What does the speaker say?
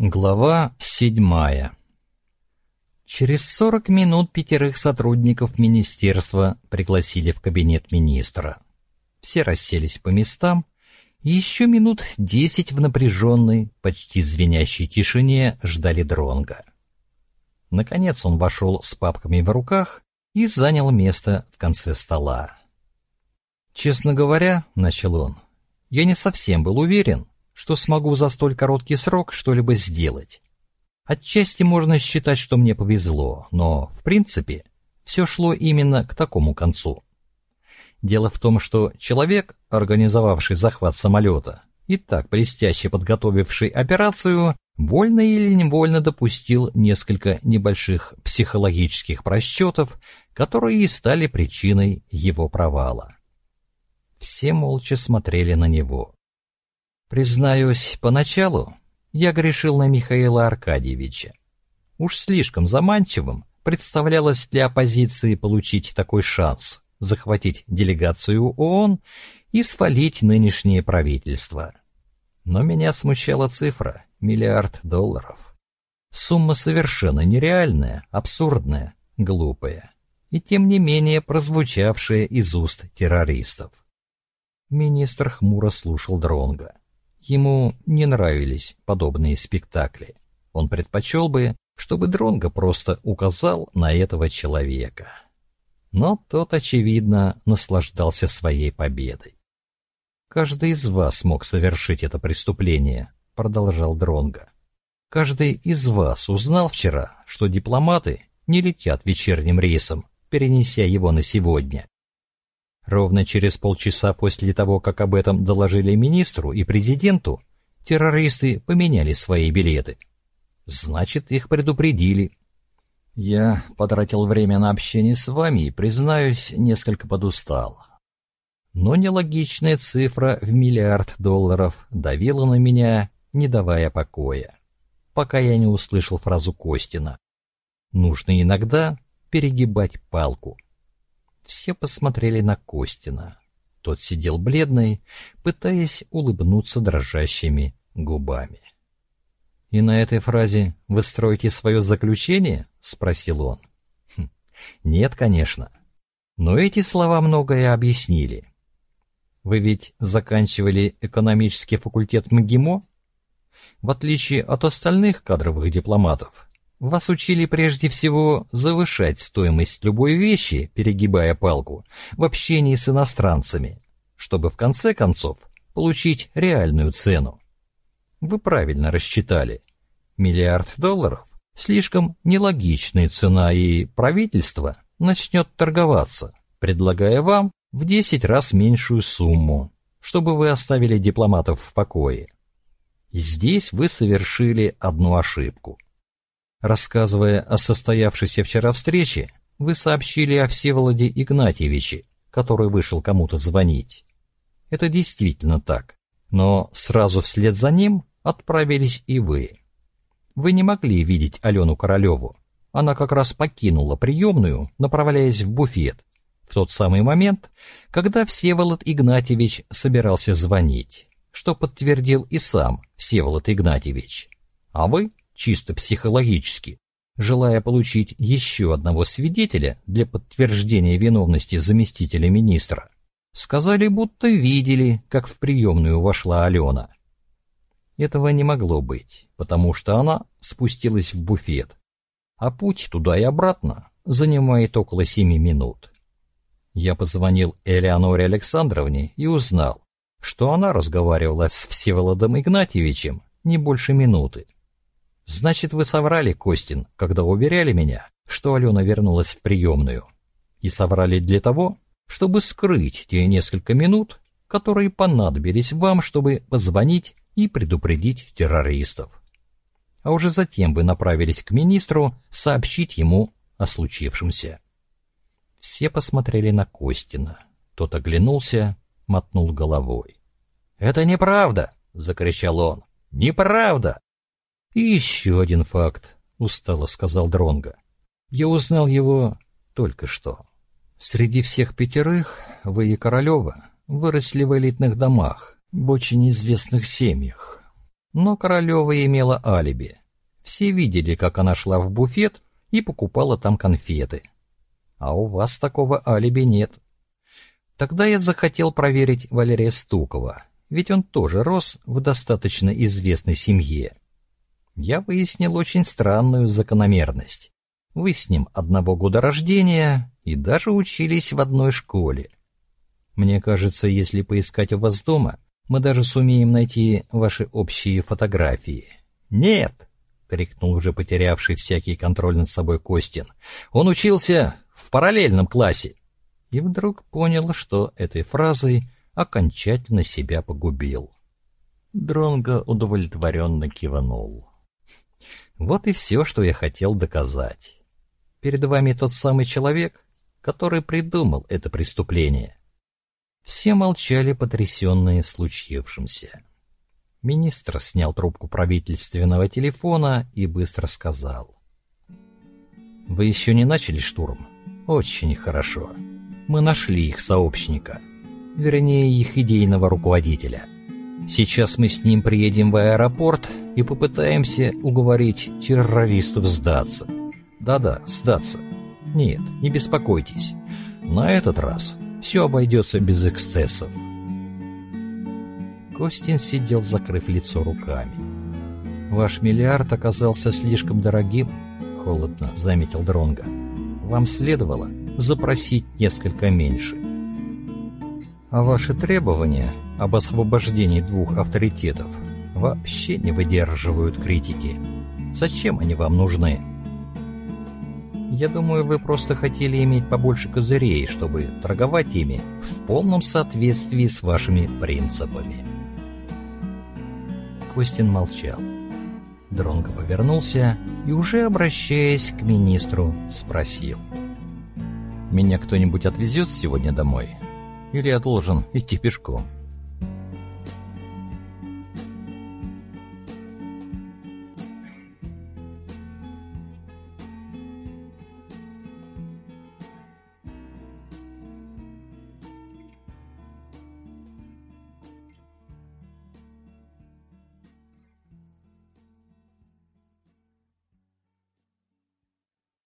Глава седьмая Через сорок минут пятерых сотрудников министерства пригласили в кабинет министра. Все расселись по местам, и еще минут десять в напряженной, почти звенящей тишине ждали дронга. Наконец он вошел с папками в руках и занял место в конце стола. «Честно говоря, — начал он, — я не совсем был уверен, что смогу за столь короткий срок что-либо сделать. Отчасти можно считать, что мне повезло, но, в принципе, все шло именно к такому концу. Дело в том, что человек, организовавший захват самолета, и так блестяще подготовивший операцию, вольно или невольно допустил несколько небольших психологических просчетов, которые и стали причиной его провала. Все молча смотрели на него. Признаюсь, поначалу я грешил на Михаила Аркадьевича. Уж слишком заманчивым представлялось для оппозиции получить такой шанс захватить делегацию ООН и свалить нынешнее правительство. Но меня смущала цифра — миллиард долларов. Сумма совершенно нереальная, абсурдная, глупая и тем не менее прозвучавшая из уст террористов. Министр хмуро слушал Дронга. Ему не нравились подобные спектакли. Он предпочел бы, чтобы Дронго просто указал на этого человека. Но тот, очевидно, наслаждался своей победой. «Каждый из вас мог совершить это преступление», — продолжал Дронго. «Каждый из вас узнал вчера, что дипломаты не летят вечерним рейсом, перенеся его на сегодня. Ровно через полчаса после того, как об этом доложили министру и президенту, террористы поменяли свои билеты. Значит, их предупредили. Я потратил время на общение с вами и, признаюсь, несколько подустал. Но нелогичная цифра в миллиард долларов давила на меня, не давая покоя, пока я не услышал фразу Костина. Нужно иногда перегибать палку. Все посмотрели на Костина. Тот сидел бледный, пытаясь улыбнуться дрожащими губами. «И на этой фразе вы строите свое заключение?» — спросил он. Хм, «Нет, конечно. Но эти слова многое объяснили. Вы ведь заканчивали экономический факультет МГИМО? В отличие от остальных кадровых дипломатов, вас учили прежде всего завышать стоимость любой вещи, перегибая палку, в общении с иностранцами, чтобы в конце концов получить реальную цену. Вы правильно рассчитали. Миллиард долларов – слишком нелогичная цена, и правительство начнет торговаться, предлагая вам в 10 раз меньшую сумму, чтобы вы оставили дипломатов в покое. И здесь вы совершили одну ошибку – Рассказывая о состоявшейся вчера встрече, вы сообщили о Всеволоде Игнатьевиче, который вышел кому-то звонить. Это действительно так, но сразу вслед за ним отправились и вы. Вы не могли видеть Алену Королеву. Она как раз покинула приемную, направляясь в буфет, в тот самый момент, когда Всеволод Игнатьевич собирался звонить, что подтвердил и сам Всеволод Игнатьевич. А вы чисто психологически, желая получить еще одного свидетеля для подтверждения виновности заместителя министра, сказали, будто видели, как в приемную вошла Алена. Этого не могло быть, потому что она спустилась в буфет, а путь туда и обратно занимает около семи минут. Я позвонил Элеоноре Александровне и узнал, что она разговаривала с Всеволодом Игнатьевичем не больше минуты. Значит, вы соврали, Костин, когда уверяли меня, что Алена вернулась в приемную. И соврали для того, чтобы скрыть те несколько минут, которые понадобились вам, чтобы позвонить и предупредить террористов. А уже затем вы направились к министру сообщить ему о случившемся. Все посмотрели на Костина. Тот оглянулся, мотнул головой. «Это неправда!» — закричал он. «Неправда! И еще один факт, устало сказал Дронга. Я узнал его только что. Среди всех пятерых вы и Королева выросли в элитных домах, в очень известных семьях. Но Королева имела алиби. Все видели, как она шла в буфет и покупала там конфеты. А у вас такого алиби нет. Тогда я захотел проверить Валерия Стукова, ведь он тоже рос в достаточно известной семье. Я выяснил очень странную закономерность. Вы с ним одного года рождения и даже учились в одной школе. Мне кажется, если поискать у вас дома, мы даже сумеем найти ваши общие фотографии. Нет, крикнул уже потерявший всякий контроль над собой Костин. Он учился в параллельном классе и вдруг понял, что этой фразой окончательно себя погубил. Дронго удовлетворенно кивнул. Вот и все, что я хотел доказать. Перед вами тот самый человек, который придумал это преступление. Все молчали, потрясенные случившимся. Министр снял трубку правительственного телефона и быстро сказал. «Вы еще не начали штурм? Очень хорошо мы нашли их сообщника, вернее, их идейного руководителя. Сейчас мы с ним приедем в аэропорт и попытаемся уговорить террористов сдаться. Да-да, сдаться. Нет, не беспокойтесь. На этот раз все обойдется без эксцессов. Костин сидел, закрыв лицо руками. «Ваш миллиард оказался слишком дорогим», — холодно заметил Дронга. «Вам следовало запросить несколько меньше. А ваши требования об освобождении двух авторитетов вообще не выдерживают критики. Зачем они вам нужны? Я думаю, вы просто хотели иметь побольше козырей, чтобы торговать ими в полном соответствии с вашими принципами. Костин молчал. Дронго повернулся и, уже обращаясь к министру, спросил. Меня кто-нибудь отвезет сегодня домой? Или я должен идти пешком?»